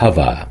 Hava.